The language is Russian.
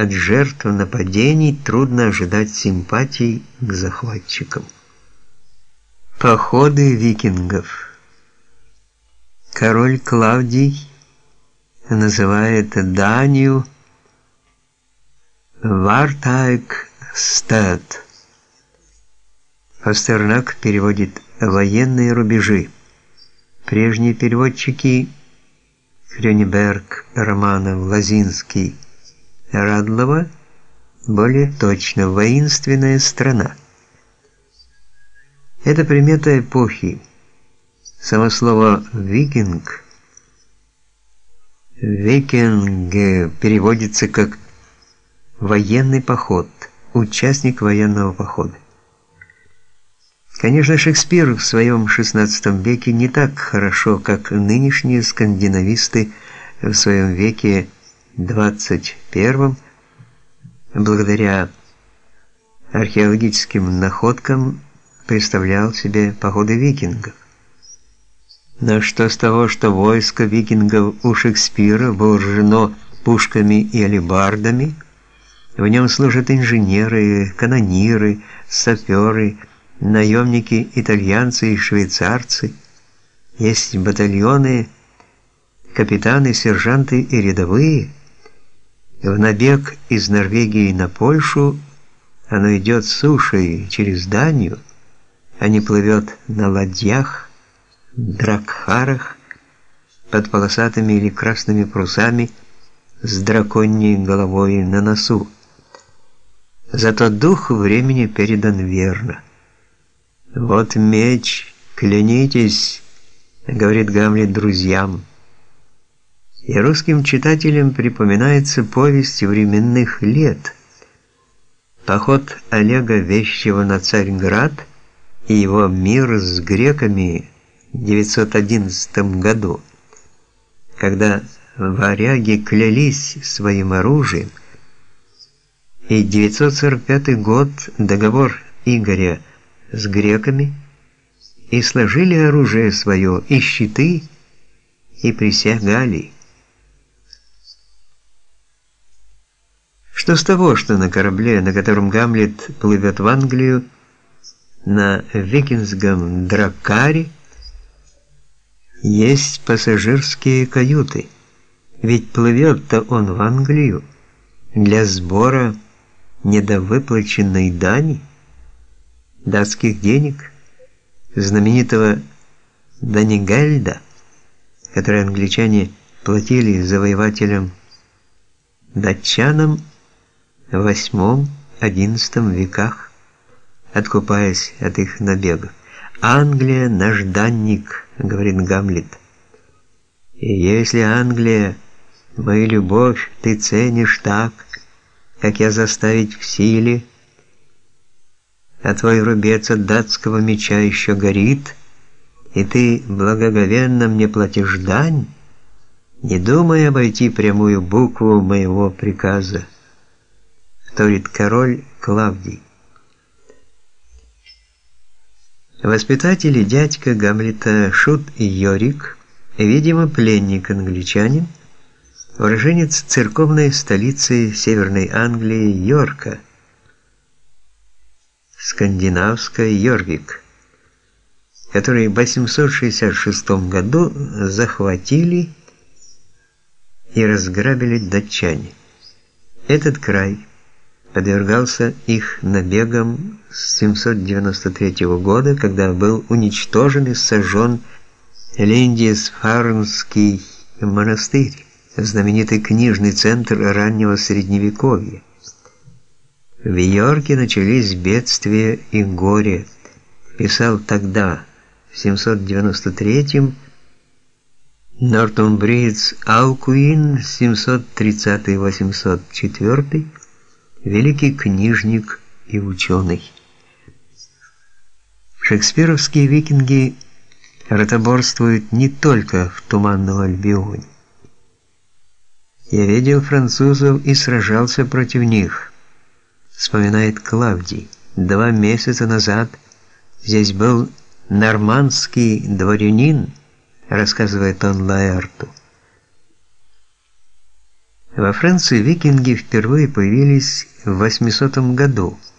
от жертв нападений трудно ожидать симпатий к захватчикам. Походы викингов Король Клавдий называет Данию Вартайк Стат. Пастернак переводит «военные рубежи». Прежние переводчики Крёниберг, Романов, Лазинский, Радлова более точно «воинственная страна». Это примета эпохи. Само слово «викинг» «викинг» переводится как «военный поход», «участник военного похода». Конечно, Шекспир в своем XVI веке не так хорошо, как нынешние скандинависты в своем веке XXI, благодаря археологическим находкам представлял себе походы викингов. Но что с того, что войско викингов у Шекспира вооружено пушками и алебардами, в нем служат инженеры, канониры, саперы, наемники, итальянцы и швейцарцы, есть батальоны, капитаны, сержанты и рядовые. В набег из Норвегии на Польшу оно идет сушей через Данию, а не плывет на ладьях, дракхарах под полосатыми или красными парусами с драконьей головой на носу. Зато дух времени передан верно. «Вот меч, клянитесь», — говорит Гамлет друзьям. И русским читателям припоминается повесть временных лет. Поход Олега Вещего на Царьград и его мир с греками 911 году, когда варяги клялись своим оружием, и 945 год договор Игоря с греками, и сложили оружие свое, и щиты, и присягали. Что с того, что на корабле, на котором Гамлет плывет в Англию, на викингском дракаре, есть пассажирские каюты. Ведь плывет-то он в Англию для сбора недовыплаченной дани, датских денег, знаменитого Данигальда, который англичане платили завоевателям датчанам в VIII-XI веках, откупаясь от их набегов. Англия наш данник, говорит Гамлет. И если Англия, мою любовь ты ценишь так, как я заставить в силе, а твой рубец от датского меча еще горит, и ты благоговенно мне платишь дань, не думай обойти прямую букву моего приказа, вторит король Клавдий. Воспитатели дядька Гамлета Шут и Йорик, видимо, пленник-англичанин, уроженец церковной столицы Северной Англии Йорка, скандинавская Йорвик, который в 866 году захватили и разграбили датчане. Этот край подвергался их набегам с 793 года, когда был уничтожен и сожжен Лендисфарнский монастырь, знаменитый книжный центр раннего средневековья. В Йорке начались бедствия и горе, писал тогда, в 793 Нортумбриец Алкуин, 730-804 великий книжник и ученый. Шекспировские викинги ротоборствуют не только в Туманном Альбионе. Я видел французов и сражался против них, вспоминает Клавдий. Два месяца назад здесь был нормандский дворянин, рассказывает он Лаэрту. Во Франции викинги впервые появились в 800 году –